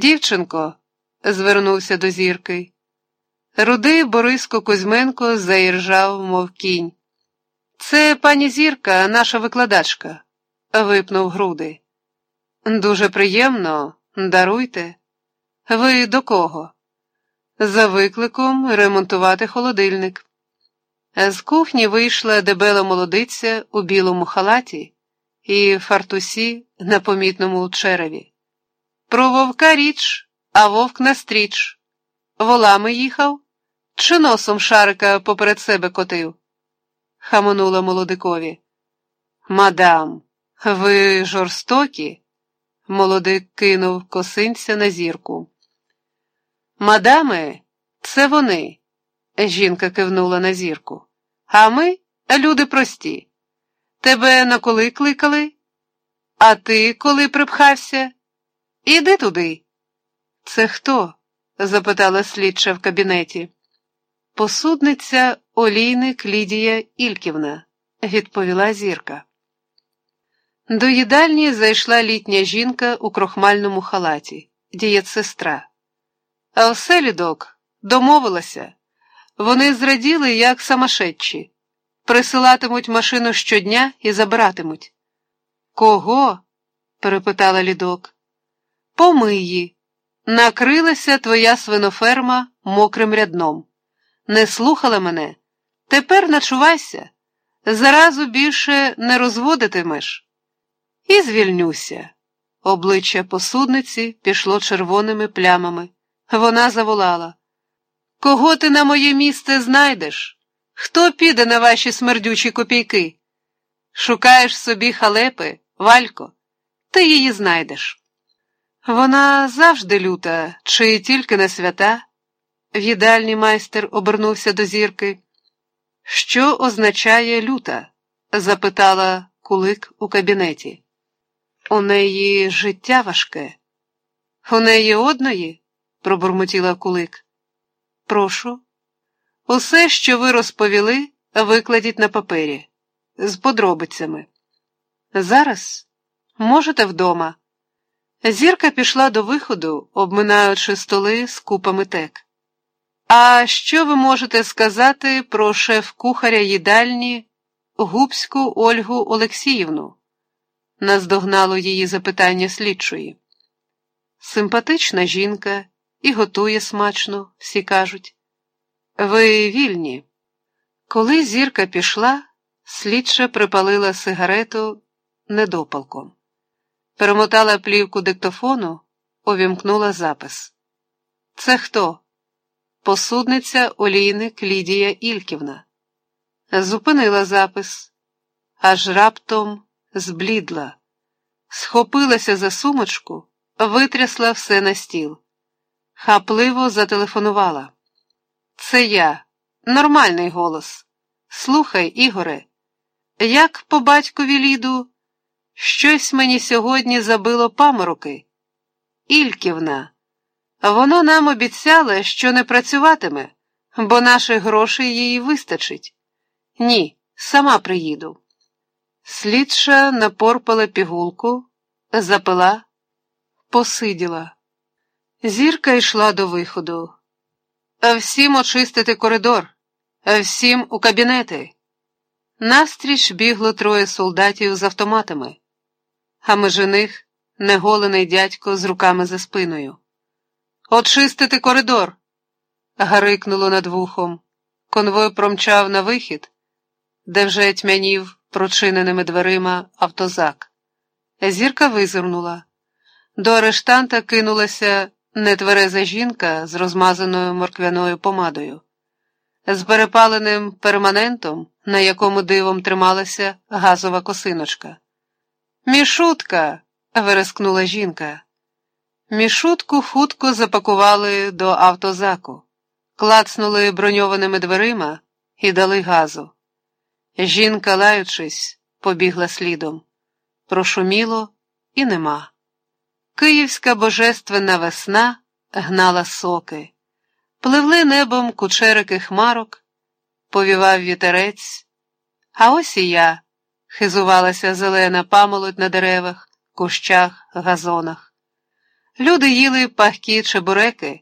Дівчинко, звернувся до зірки. Рудий Бориско Кузьменко заіржав, мов кінь. Це пані зірка, наша викладачка, випнув груди. Дуже приємно, даруйте. Ви до кого? За викликом ремонтувати холодильник. З кухні вийшла дебела молодиця у білому халаті і фартусі на помітному череві. Про вовка річ, а вовк настріч. Волами їхав, чи носом шарика поперед себе котив? хамонула молодикові. Мадам, ви жорстокі? Молодик кинув косинця на зірку. Мадами, це вони, жінка кивнула на зірку. А ми люди прості. Тебе на коли кликали? А ти коли припхався? Іди туди. Це хто? запитала слідча в кабінеті. Посудниця олійник Лідія Ільківна, відповіла зірка. До їдальні зайшла літня жінка у крохмальному халаті, дієцестра. А все лідок домовилася. Вони зраділи, як самошедші. Присилатимуть машину щодня і забиратимуть. Кого? перепитала лідок. Помиї. Накрилася твоя свиноферма мокрим рядном. Не слухала мене. Тепер начувайся. Заразу більше не розводитимеш. І звільнюся. Обличчя посудниці пішло червоними плямами. Вона заволала. Кого ти на моє місце знайдеш? Хто піде на ваші смердючі копійки? Шукаєш собі халепи, Валько, ти її знайдеш. Вона завжди люта, чи тільки на свята. В їдальні майстер обернувся до зірки. Що означає люта? запитала кулик у кабінеті. У неї життя важке. У неї одної? пробурмотіла кулик. Прошу. Усе, що ви розповіли, викладіть на папері з подробицями. Зараз можете вдома. Зірка пішла до виходу, обминаючи столи з купами тек. А що ви можете сказати про шеф-кухаря їдальні Губську Ольгу Олексіївну? наздогнало її запитання слідчої. Симпатична жінка і готує смачно, всі кажуть. Ви вільні. Коли зірка пішла, слідча припалила сигарету недопалком, перемотала плівку диктофону, увімкнула запис. Це хто? Посудниця олійник Лідія Ільківна. Зупинила запис, аж раптом зблідла, схопилася за сумочку, витрясла все на стіл. Хапливо зателефонувала. Це я, нормальний голос. Слухай, Ігоре, як по батькові ліду, щось мені сьогодні забило памороки. Ільківна. Воно нам обіцяло, що не працюватиме, бо наших грошей їй вистачить. Ні, сама приїду. Слідша напорпала пігулку, запила, посиділа. Зірка йшла до виходу. Всім очистити коридор, всім у кабінети. Навстріч бігло троє солдатів з автоматами, а межиних неголений дядько з руками за спиною. Очистити коридор. гарикнуло над вухом. Конвой промчав на вихід, де вже тьмянів прочиненими дверима автозак. Зірка визирнула. До арештанта кинулася нетвереза жінка з розмазаною морквяною помадою, з перепаленим перманентом, на якому дивом трималася газова косиночка. Мішутка. вирискнула жінка. Мішутку хутко запакували до автозаку, клацнули броньованими дверима і дали газу. Жінка, лаючись, побігла слідом. Прошуміло і нема. Київська божественна весна гнала соки, пливли небом кучерики хмарок, повівав вітерець. А ось і я, хизувалася зелена памолодь на деревах, кущах, газонах. Люди їли пахкі чебуреки,